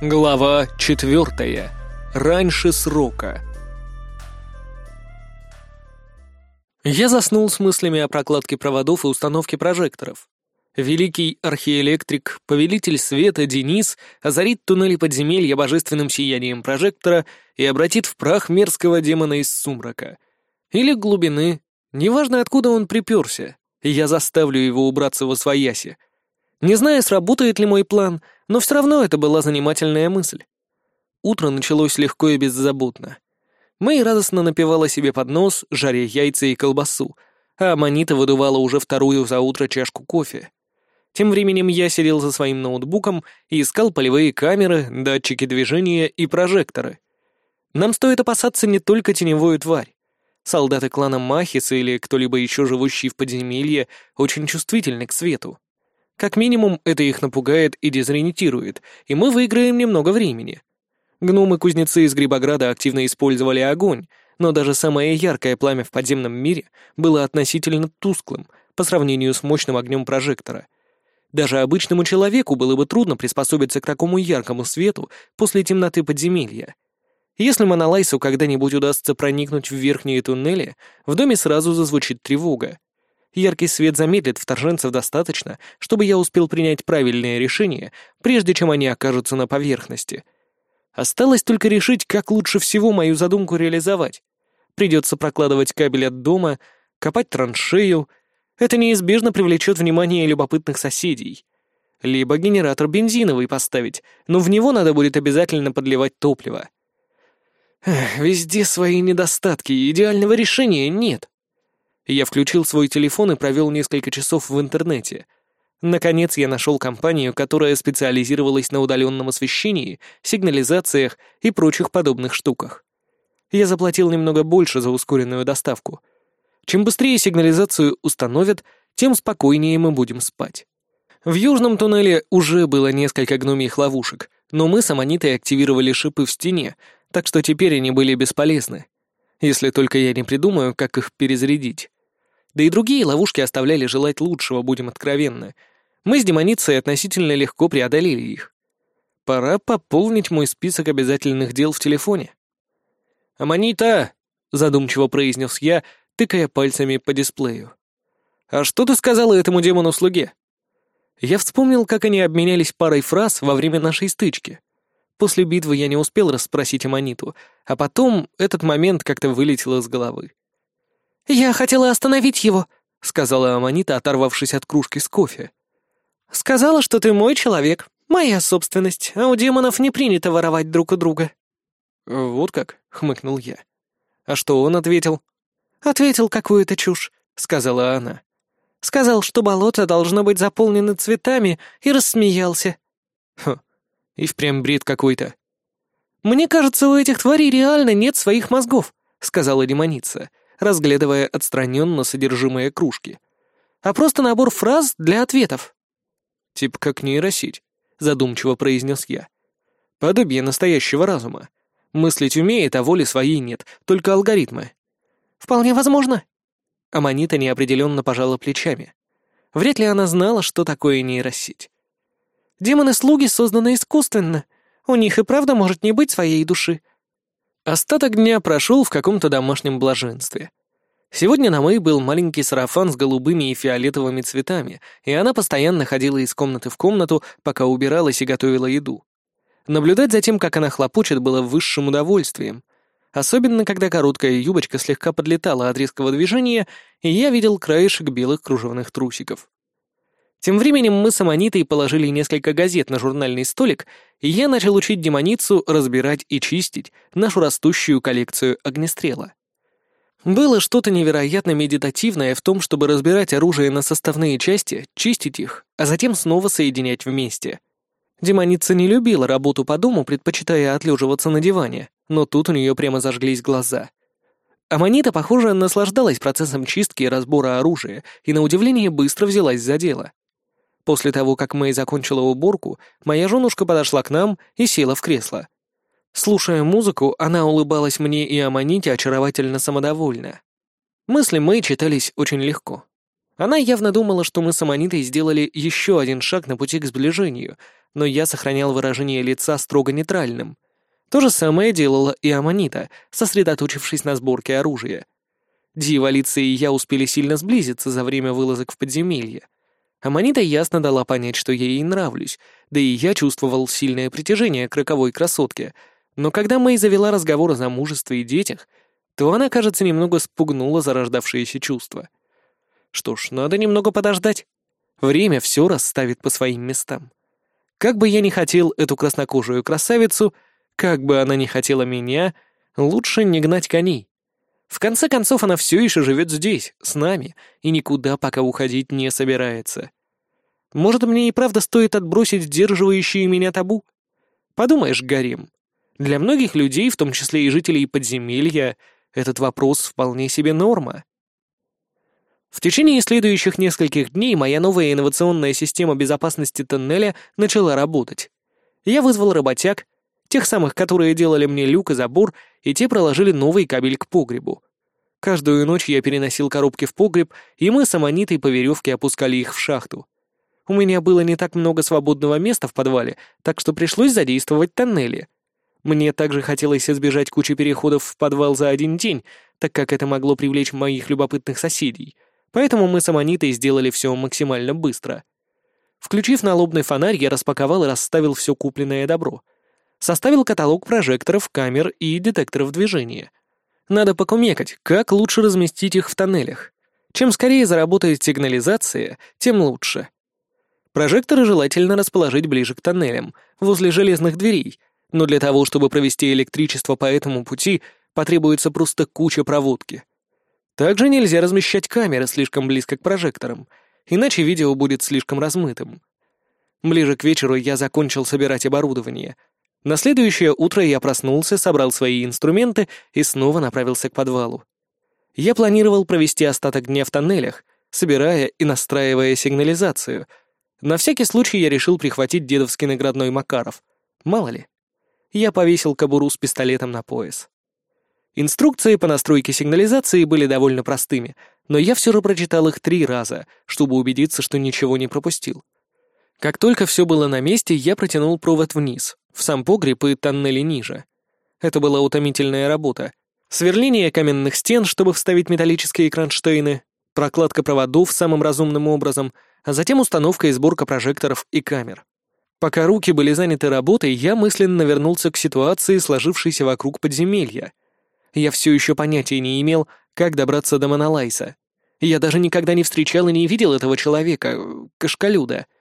Глава четвертая. Раньше срока. Я заснул с мыслями о прокладке проводов и установке прожекторов. Великий архиэлектрик, повелитель света Денис озарит туннели подземелья божественным сиянием прожектора и обратит в прах мерзкого демона из сумрака. Или глубины. Неважно, откуда он приперся. Я заставлю его убраться во свояси. Не знаю, сработает ли мой план, но все равно это была занимательная мысль. Утро началось легко и беззаботно. Мэй радостно напевала себе под нос, жаря яйца и колбасу, а Манита выдувала уже вторую за утро чашку кофе. Тем временем я сидел за своим ноутбуком и искал полевые камеры, датчики движения и прожекторы. Нам стоит опасаться не только теневую тварь. Солдаты клана Махис или кто-либо еще живущий в подземелье очень чувствительны к свету. Как минимум, это их напугает и дезориентирует, и мы выиграем немного времени. Гномы-кузнецы из Грибограда активно использовали огонь, но даже самое яркое пламя в подземном мире было относительно тусклым по сравнению с мощным огнем прожектора. Даже обычному человеку было бы трудно приспособиться к такому яркому свету после темноты подземелья. Если Монолайсу когда-нибудь удастся проникнуть в верхние туннели, в доме сразу зазвучит тревога. Яркий свет замедлит вторженцев достаточно, чтобы я успел принять правильное решение, прежде чем они окажутся на поверхности. Осталось только решить, как лучше всего мою задумку реализовать. Придется прокладывать кабель от дома, копать траншею. Это неизбежно привлечет внимание любопытных соседей. Либо генератор бензиновый поставить, но в него надо будет обязательно подливать топливо. Эх, везде свои недостатки, идеального решения нет. Я включил свой телефон и провел несколько часов в интернете. Наконец я нашел компанию, которая специализировалась на удаленном освещении, сигнализациях и прочих подобных штуках. Я заплатил немного больше за ускоренную доставку. Чем быстрее сигнализацию установят, тем спокойнее мы будем спать. В южном туннеле уже было несколько гномьих ловушек, но мы с Аманитой активировали шипы в стене, так что теперь они были бесполезны. Если только я не придумаю, как их перезарядить. Да и другие ловушки оставляли желать лучшего, будем откровенны. Мы с демоницей относительно легко преодолели их. Пора пополнить мой список обязательных дел в телефоне. «Аманита!» — задумчиво произнес я, тыкая пальцами по дисплею. «А что ты сказала этому демону-слуге?» Я вспомнил, как они обменялись парой фраз во время нашей стычки. После битвы я не успел расспросить Аманиту, а потом этот момент как-то вылетел из головы. «Я хотела остановить его», — сказала Аманита, оторвавшись от кружки с кофе. «Сказала, что ты мой человек, моя собственность, а у демонов не принято воровать друг у друга». «Вот как?» — хмыкнул я. «А что он ответил?» «Ответил какую-то чушь», — сказала она. «Сказал, что болото должно быть заполнено цветами, и рассмеялся». «Хм, и впрямь бред какой-то». «Мне кажется, у этих тварей реально нет своих мозгов», — сказала демоница разглядывая отстраненно содержимое кружки. «А просто набор фраз для ответов». «Типа как нейросеть», — задумчиво произнес я. «Подобие настоящего разума. Мыслить умеет, а воли своей нет, только алгоритмы». «Вполне возможно». Аманита неопределенно пожала плечами. Вряд ли она знала, что такое нейросеть. «Демоны-слуги созданы искусственно. У них и правда может не быть своей души. Остаток дня прошел в каком-то домашнем блаженстве. Сегодня на Мэй был маленький сарафан с голубыми и фиолетовыми цветами, и она постоянно ходила из комнаты в комнату, пока убиралась и готовила еду. Наблюдать за тем, как она хлопочет, было высшим удовольствием. Особенно, когда короткая юбочка слегка подлетала от резкого движения, и я видел краешек белых кружевных трусиков. Тем временем мы с Аманитой положили несколько газет на журнальный столик, и я начал учить демоницу разбирать и чистить нашу растущую коллекцию огнестрела. Было что-то невероятно медитативное в том, чтобы разбирать оружие на составные части, чистить их, а затем снова соединять вместе. Демоница не любила работу по дому, предпочитая отлеживаться на диване, но тут у нее прямо зажглись глаза. Аманита, похоже, наслаждалась процессом чистки и разбора оружия, и на удивление быстро взялась за дело. После того, как Мэй закончила уборку, моя женушка подошла к нам и села в кресло. Слушая музыку, она улыбалась мне и Аманите очаровательно самодовольно. Мысли Мэй читались очень легко. Она явно думала, что мы с Аманитой сделали еще один шаг на пути к сближению, но я сохранял выражение лица строго нейтральным. То же самое делала и Аманита, сосредоточившись на сборке оружия. Дьяволица и я успели сильно сблизиться за время вылазок в подземелье. Аманита ясно дала понять, что я ей нравлюсь, да и я чувствовал сильное притяжение к роковой красотке. Но когда Мэй завела разговор о замужестве и детях, то она, кажется, немного спугнула зарождавшиеся чувства. Что ж, надо немного подождать. Время все расставит по своим местам. Как бы я ни хотел эту краснокожую красавицу, как бы она ни хотела меня, лучше не гнать коней. В конце концов, она все еще живет здесь, с нами, и никуда пока уходить не собирается. Может, мне и правда стоит отбросить сдерживающие меня табу? Подумаешь, Гарем. Для многих людей, в том числе и жителей подземелья, этот вопрос вполне себе норма. В течение следующих нескольких дней моя новая инновационная система безопасности тоннеля начала работать. Я вызвал работяг, Тех самых, которые делали мне люк и забор, и те проложили новый кабель к погребу. Каждую ночь я переносил коробки в погреб, и мы с Аманитой по веревке опускали их в шахту. У меня было не так много свободного места в подвале, так что пришлось задействовать тоннели. Мне также хотелось избежать кучи переходов в подвал за один день, так как это могло привлечь моих любопытных соседей. Поэтому мы с Аманитой сделали все максимально быстро. Включив налобный фонарь, я распаковал и расставил все купленное добро — составил каталог прожекторов, камер и детекторов движения. Надо покумекать, как лучше разместить их в тоннелях. Чем скорее заработает сигнализация, тем лучше. Прожекторы желательно расположить ближе к тоннелям, возле железных дверей, но для того, чтобы провести электричество по этому пути, потребуется просто куча проводки. Также нельзя размещать камеры слишком близко к прожекторам, иначе видео будет слишком размытым. Ближе к вечеру я закончил собирать оборудование — на следующее утро я проснулся, собрал свои инструменты и снова направился к подвалу. Я планировал провести остаток дня в тоннелях, собирая и настраивая сигнализацию. На всякий случай я решил прихватить дедовский наградной Макаров. Мало ли. Я повесил кобуру с пистолетом на пояс. Инструкции по настройке сигнализации были довольно простыми, но я все же прочитал их три раза, чтобы убедиться, что ничего не пропустил. Как только все было на месте, я протянул провод вниз, в сам погреб и тоннели ниже. Это была утомительная работа. Сверление каменных стен, чтобы вставить металлические кронштейны, прокладка проводов самым разумным образом, а затем установка и сборка прожекторов и камер. Пока руки были заняты работой, я мысленно вернулся к ситуации, сложившейся вокруг подземелья. Я все еще понятия не имел, как добраться до Монолайса. Я даже никогда не встречал и не видел этого человека, Кашкалюда —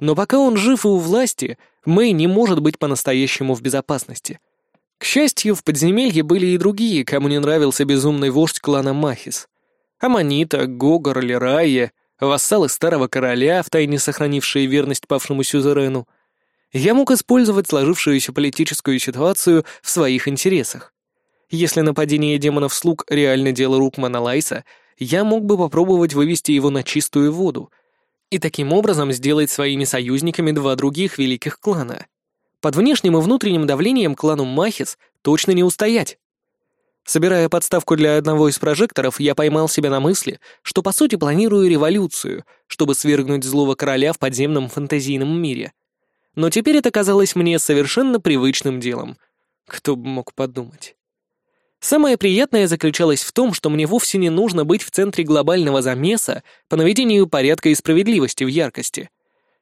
но пока он жив и у власти, Мэй не может быть по-настоящему в безопасности. К счастью, в подземелье были и другие, кому не нравился безумный вождь клана Махис. Аманита, Гогор, Лерайя, вассалы старого короля, втайне сохранившие верность павшему сюзерену. Я мог использовать сложившуюся политическую ситуацию в своих интересах. Если нападение демонов-слуг реально дело рук Монолайса, я мог бы попробовать вывести его на чистую воду — и таким образом сделать своими союзниками два других великих клана. Под внешним и внутренним давлением клану Махис точно не устоять. Собирая подставку для одного из прожекторов, я поймал себя на мысли, что по сути планирую революцию, чтобы свергнуть злого короля в подземном фантазийном мире. Но теперь это казалось мне совершенно привычным делом. Кто бы мог подумать. Самое приятное заключалось в том, что мне вовсе не нужно быть в центре глобального замеса по наведению порядка и справедливости в яркости.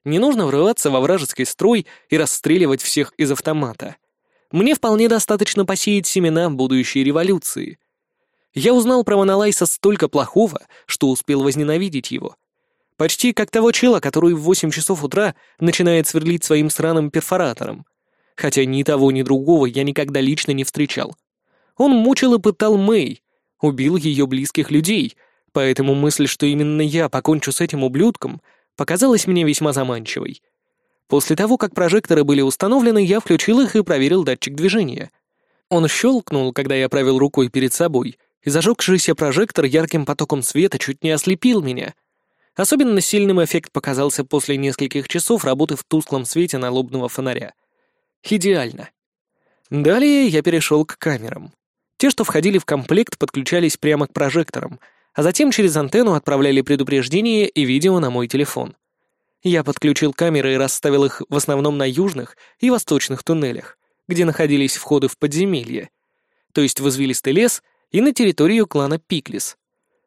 Не нужно врываться во вражеский строй и расстреливать всех из автомата. Мне вполне достаточно посеять семена будущей революции. Я узнал про Монолайса столько плохого, что успел возненавидеть его. Почти как того чела, который в 8 часов утра начинает сверлить своим сраным перфоратором. Хотя ни того, ни другого я никогда лично не встречал. Он мучил и пытал Мэй, убил ее близких людей, поэтому мысль, что именно я покончу с этим ублюдком, показалась мне весьма заманчивой. После того, как прожекторы были установлены, я включил их и проверил датчик движения. Он щелкнул, когда я провел рукой перед собой, и зажегшийся прожектор ярким потоком света чуть не ослепил меня. Особенно сильным эффект показался после нескольких часов работы в тусклом свете налобного фонаря. Идеально. Далее я перешел к камерам. Те, что входили в комплект, подключались прямо к прожекторам, а затем через антенну отправляли предупреждения и видео на мой телефон. Я подключил камеры и расставил их в основном на южных и восточных туннелях, где находились входы в подземелье, то есть в извилистый лес и на территорию клана Пиклис.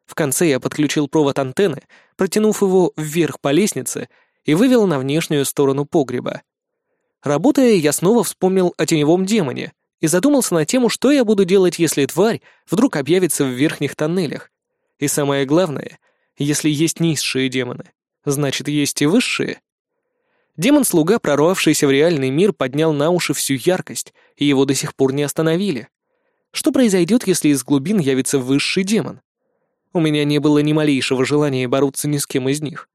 В конце я подключил провод антенны, протянув его вверх по лестнице и вывел на внешнюю сторону погреба. Работая, я снова вспомнил о теневом демоне и задумался на тему, что я буду делать, если тварь вдруг объявится в верхних тоннелях. И самое главное, если есть низшие демоны, значит, есть и высшие. Демон-слуга, прорвавшийся в реальный мир, поднял на уши всю яркость, и его до сих пор не остановили. Что произойдет, если из глубин явится высший демон? У меня не было ни малейшего желания бороться ни с кем из них.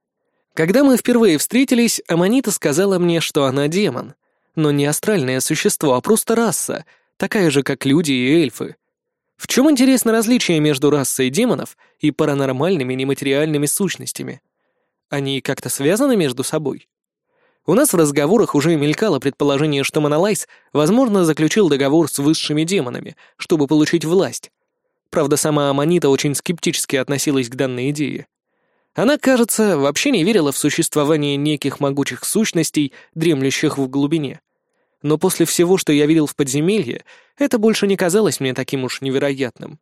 Когда мы впервые встретились, Аманита сказала мне, что она демон. Но не астральное существо, а просто раса, такая же, как люди и эльфы. В чем интересно различие между расой демонов и паранормальными нематериальными сущностями? Они как-то связаны между собой? У нас в разговорах уже мелькало предположение, что Монолайс, возможно, заключил договор с высшими демонами, чтобы получить власть. Правда, сама Аманита очень скептически относилась к данной идее. Она, кажется, вообще не верила в существование неких могучих сущностей, дремлющих в глубине. Но после всего, что я видел в подземелье, это больше не казалось мне таким уж невероятным.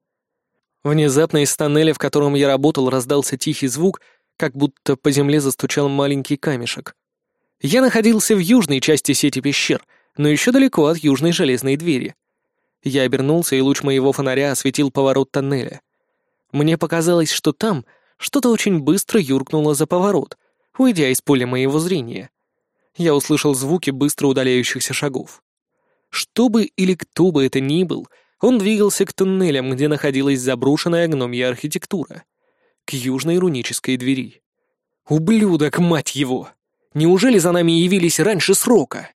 Внезапно из тоннеля, в котором я работал, раздался тихий звук, как будто по земле застучал маленький камешек. Я находился в южной части сети пещер, но еще далеко от южной железной двери — я обернулся, и луч моего фонаря осветил поворот тоннеля. Мне показалось, что там что-то очень быстро юркнуло за поворот, уйдя из поля моего зрения. Я услышал звуки быстро удаляющихся шагов. Что бы или кто бы это ни был, он двигался к туннелям, где находилась заброшенная гномья архитектура, к южной рунической двери. «Ублюдок, мать его! Неужели за нами явились раньше срока?»